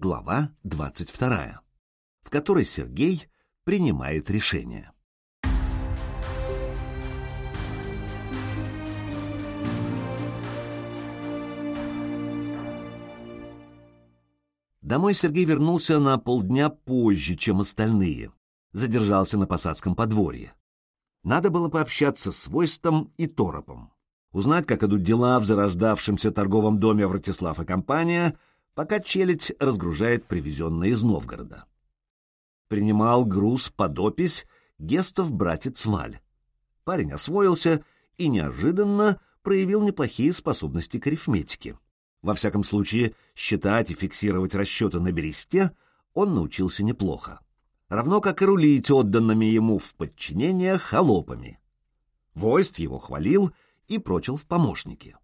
Глава 22, в которой Сергей принимает решение. Домой Сергей вернулся на полдня позже, чем остальные. Задержался на посадском подворье. Надо было пообщаться с Войстом и Торопом. Узнать, как идут дела в зарождавшемся торговом доме Вратислав и компания, пока челядь разгружает привезенное из Новгорода. Принимал груз под опись Гестов братец Валь. Парень освоился и неожиданно проявил неплохие способности к арифметике. Во всяком случае, считать и фиксировать расчеты на бересте он научился неплохо. Равно как и рулить отданными ему в подчинение холопами. Войст его хвалил и прочил в помощники.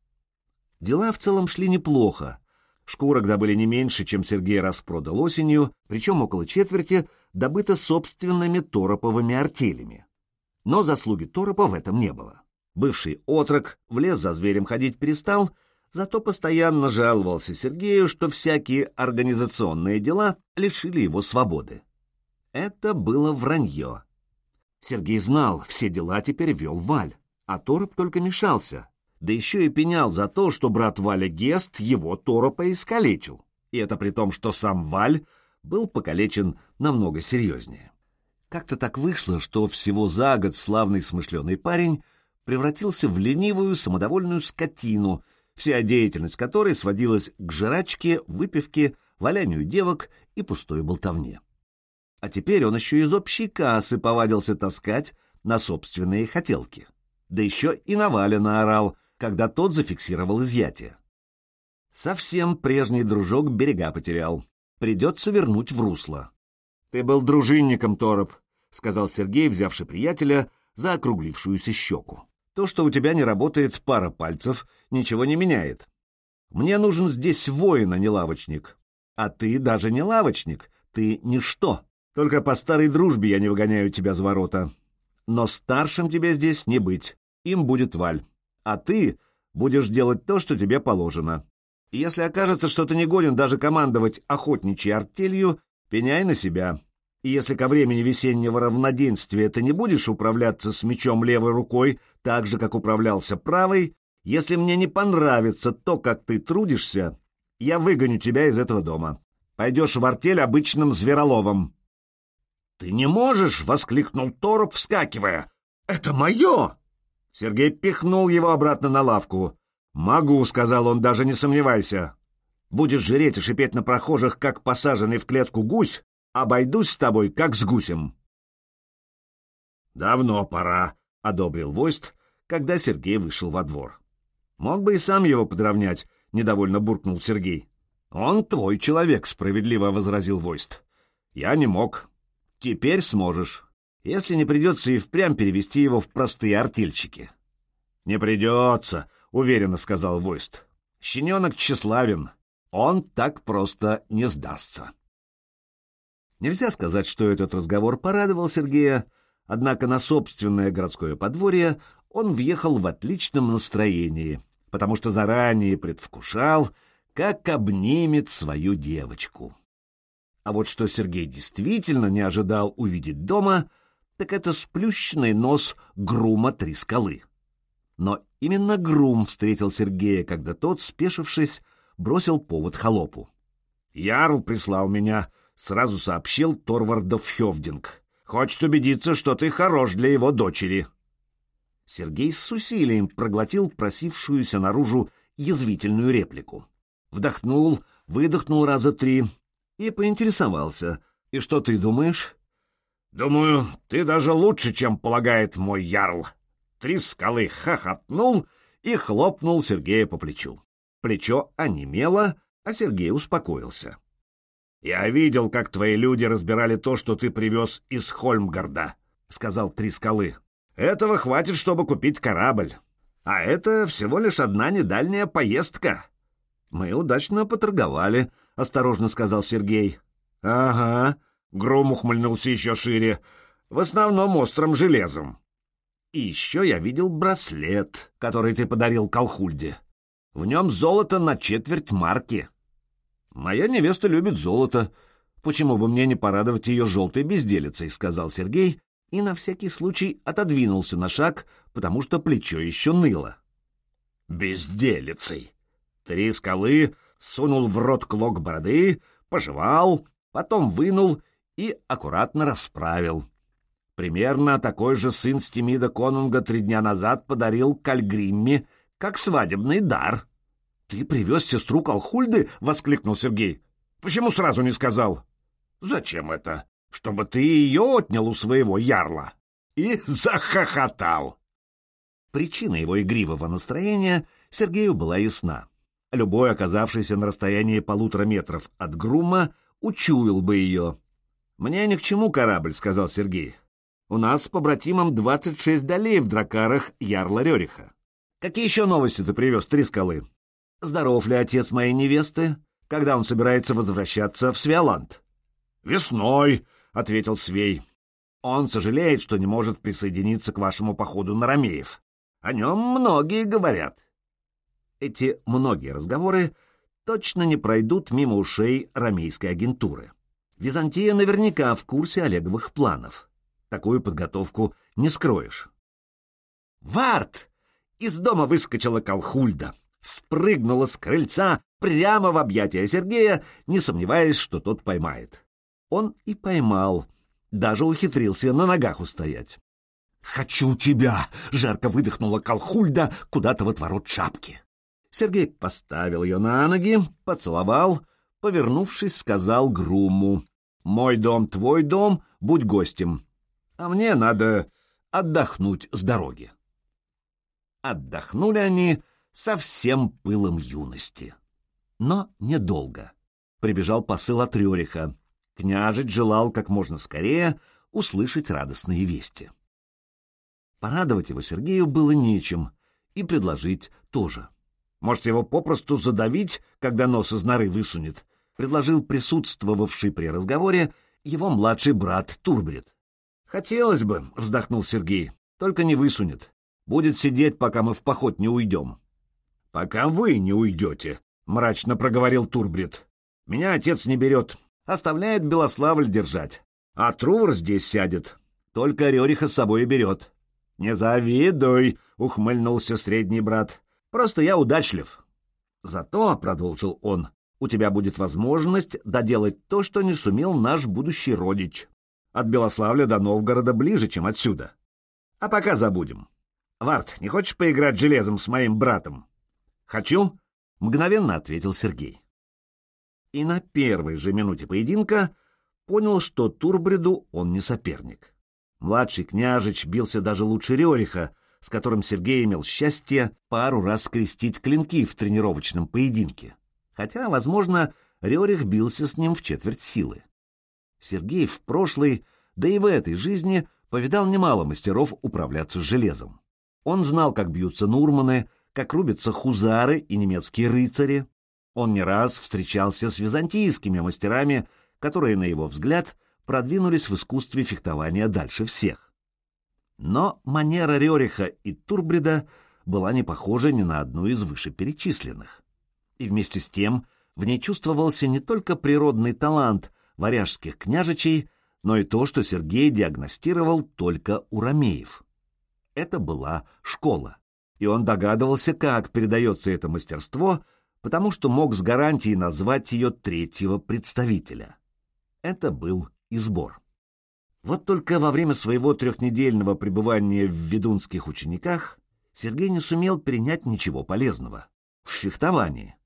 Дела в целом шли неплохо. Шкурок добыли не меньше, чем Сергей распродал осенью, причем около четверти добыто собственными тороповыми артелями. Но заслуги торопа в этом не было. Бывший отрок в лес за зверем ходить перестал — зато постоянно жаловался Сергею, что всякие организационные дела лишили его свободы. Это было вранье. Сергей знал, все дела теперь вел Валь, а Тороп только мешался, да еще и пенял за то, что брат Валя Гест его Торопа искалечил, и это при том, что сам Валь был покалечен намного серьезнее. Как-то так вышло, что всего за год славный смышленый парень превратился в ленивую самодовольную скотину — вся деятельность которой сводилась к жрачке, выпивке, валянию девок и пустой болтовне. А теперь он еще из общей кассы повадился таскать на собственные хотелки. Да еще и Навалина орал, когда тот зафиксировал изъятие. Совсем прежний дружок берега потерял. Придется вернуть в русло. — Ты был дружинником, Тороп, — сказал Сергей, взявший приятеля за округлившуюся щеку. То, что у тебя не работает пара пальцев, ничего не меняет. Мне нужен здесь воин, а не лавочник. А ты даже не лавочник, ты ничто. Только по старой дружбе я не выгоняю тебя с ворота. Но старшим тебе здесь не быть, им будет Валь. А ты будешь делать то, что тебе положено. И если окажется, что ты не годен даже командовать охотничьей артелью, пеняй на себя. И если ко времени весеннего равноденствия ты не будешь управляться с мечом левой рукой так же, как управлялся правой, если мне не понравится то, как ты трудишься, я выгоню тебя из этого дома. Пойдешь в артель обычным звероловом». «Ты не можешь!» — воскликнул Тороп, вскакивая. «Это мое!» Сергей пихнул его обратно на лавку. «Могу», — сказал он, — «даже не сомневайся. Будешь жреть и шипеть на прохожих, как посаженный в клетку гусь, Обойдусь с тобой, как с гусем. Давно пора, — одобрил Войст, когда Сергей вышел во двор. Мог бы и сам его подровнять, — недовольно буркнул Сергей. Он твой человек, — справедливо возразил Войст. Я не мог. Теперь сможешь, если не придется и впрямь перевести его в простые артельчики. Не придется, — уверенно сказал Войст. Щененок тщеславен. Он так просто не сдастся. Нельзя сказать, что этот разговор порадовал Сергея, однако на собственное городское подворье он въехал в отличном настроении, потому что заранее предвкушал, как обнимет свою девочку. А вот что Сергей действительно не ожидал увидеть дома, так это сплющенный нос Грума Три Скалы. Но именно Грум встретил Сергея, когда тот, спешившись, бросил повод холопу. «Ярл прислал меня», — сразу сообщил Торвардов Хевдинг. «Хочет убедиться, что ты хорош для его дочери». Сергей с усилием проглотил просившуюся наружу язвительную реплику. Вдохнул, выдохнул раза три и поинтересовался. «И что ты думаешь?» «Думаю, ты даже лучше, чем полагает мой ярл». Три скалы хохотнул и хлопнул Сергея по плечу. Плечо онемело, а Сергей успокоился. «Я видел, как твои люди разбирали то, что ты привез из Хольмгарда», — сказал Три Скалы. «Этого хватит, чтобы купить корабль. А это всего лишь одна недальняя поездка». «Мы удачно поторговали», — осторожно сказал Сергей. «Ага», — Гром ухмыльнулся еще шире, — «в основном острым железом». «И еще я видел браслет, который ты подарил Колхульде. В нем золото на четверть марки». «Моя невеста любит золото. Почему бы мне не порадовать ее желтой безделицей?» — сказал Сергей и на всякий случай отодвинулся на шаг, потому что плечо еще ныло. «Безделицей!» Три скалы сунул в рот клок бороды, пожевал, потом вынул и аккуратно расправил. Примерно такой же сын Стимида Конунга три дня назад подарил Кальгримме как свадебный дар. — Ты привез сестру Калхульды? — воскликнул Сергей. — Почему сразу не сказал? — Зачем это? Чтобы ты ее отнял у своего ярла. И захохотал. Причина его игривого настроения Сергею была ясна. Любой, оказавшийся на расстоянии полутора метров от грума, учуял бы ее. «Мне ни к чему корабль», — сказал Сергей. «У нас с побратимом 26 долей в дракарах Ярла Рериха. Какие еще новости ты привез, Три скалы? Здоров ли отец моей невесты? Когда он собирается возвращаться в Свиоланд?» «Весной», — ответил Свей. «Он сожалеет, что не может присоединиться к вашему походу на Ромеев. О нем многие говорят». Эти многие разговоры точно не пройдут мимо ушей ромейской агентуры. Византия наверняка в курсе Олеговых планов. Такую подготовку не скроешь. «Варт!» Из дома выскочила Колхульда, спрыгнула с крыльца прямо в объятия Сергея, не сомневаясь, что тот поймает. Он и поймал, даже ухитрился на ногах устоять. «Хочу тебя!» — жарко выдохнула Колхульда куда-то в отворот шапки. Сергей поставил ее на ноги, поцеловал, повернувшись, сказал Груму. «Мой дом, твой дом, будь гостем. А мне надо отдохнуть с дороги». Отдохнули они со всем пылом юности. Но недолго. Прибежал посыл от Рюриха. Княжить желал как можно скорее услышать радостные вести. Порадовать его Сергею было нечем, и предложить тоже. Может, его попросту задавить, когда нос из норы высунет, предложил присутствовавший при разговоре его младший брат Турбрид. «Хотелось бы», — вздохнул Сергей, — «только не высунет. Будет сидеть, пока мы в поход не уйдем». «Пока вы не уйдете», — мрачно проговорил Турбрид. «Меня отец не берет, оставляет Белославль держать. А Трувор здесь сядет, только Рериха с собой берет». «Не завидуй», — ухмыльнулся средний брат. Просто я удачлив. Зато, — продолжил он, — у тебя будет возможность доделать то, что не сумел наш будущий родич. От Белославля до Новгорода ближе, чем отсюда. А пока забудем. Варт, не хочешь поиграть железом с моим братом? Хочу, — мгновенно ответил Сергей. И на первой же минуте поединка понял, что Турбреду он не соперник. Младший княжич бился даже лучше Рериха, с которым Сергей имел счастье пару раз скрестить клинки в тренировочном поединке. Хотя, возможно, Рерих бился с ним в четверть силы. Сергей в прошлой, да и в этой жизни повидал немало мастеров управляться железом. Он знал, как бьются нурманы, как рубятся хузары и немецкие рыцари. Он не раз встречался с византийскими мастерами, которые, на его взгляд, продвинулись в искусстве фехтования дальше всех. Но манера Рериха и Турбрида была не похожа ни на одну из вышеперечисленных. И вместе с тем в ней чувствовался не только природный талант варяжских княжичей, но и то, что Сергей диагностировал только у ромеев. Это была школа, и он догадывался, как передается это мастерство, потому что мог с гарантией назвать ее третьего представителя. Это был избор. Вот только во время своего трехнедельного пребывания в ведунских учениках Сергей не сумел перенять ничего полезного в фехтовании.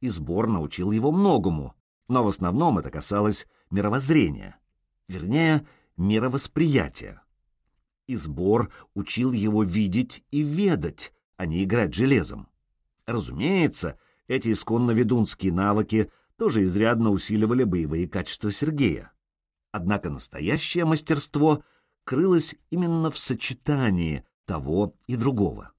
И сбор научил его многому, но в основном это касалось мировоззрения, вернее, мировосприятия. И сбор учил его видеть и ведать, а не играть железом. Разумеется, эти исконно ведунские навыки тоже изрядно усиливали боевые качества Сергея. Однако настоящее мастерство крылось именно в сочетании того и другого.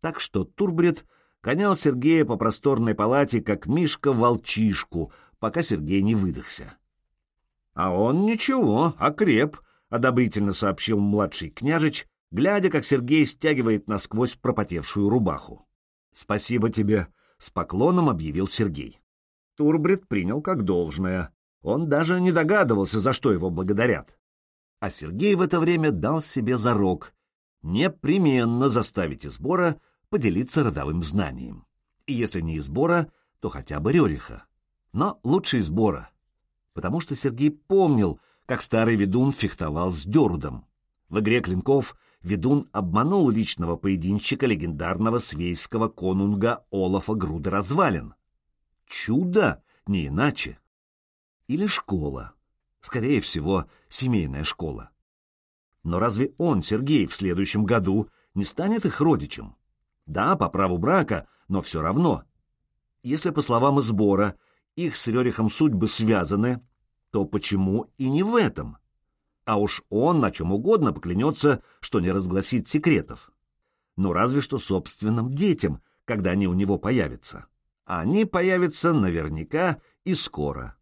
Так что Турбрид гонял Сергея по просторной палате, как Мишка волчишку, пока Сергей не выдохся. — А он ничего, окреп, — одобрительно сообщил младший княжич, глядя, как Сергей стягивает насквозь пропотевшую рубаху. — Спасибо тебе, — с поклоном объявил Сергей. Турбрид принял как должное. Он даже не догадывался, за что его благодарят. А Сергей в это время дал себе зарок непременно заставить Избора поделиться родовым знанием. И если не Избора, то хотя бы Рериха. Но лучше Избора, потому что Сергей помнил, как старый ведун фехтовал с Дерудом. В игре клинков ведун обманул личного поединщика легендарного свейского конунга Олафа Груда Развалин. Чудо, не иначе. Или школа. Скорее всего, семейная школа. Но разве он, Сергей, в следующем году не станет их родичем? Да, по праву брака, но все равно. Если, по словам Избора, их с Рерихом судьбы связаны, то почему и не в этом? А уж он на чем угодно поклянется, что не разгласит секретов. Но разве что собственным детям, когда они у него появятся. А они появятся наверняка и скоро.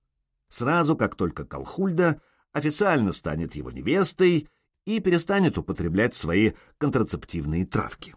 Сразу, как только Колхульда официально станет его невестой и перестанет употреблять свои контрацептивные травки.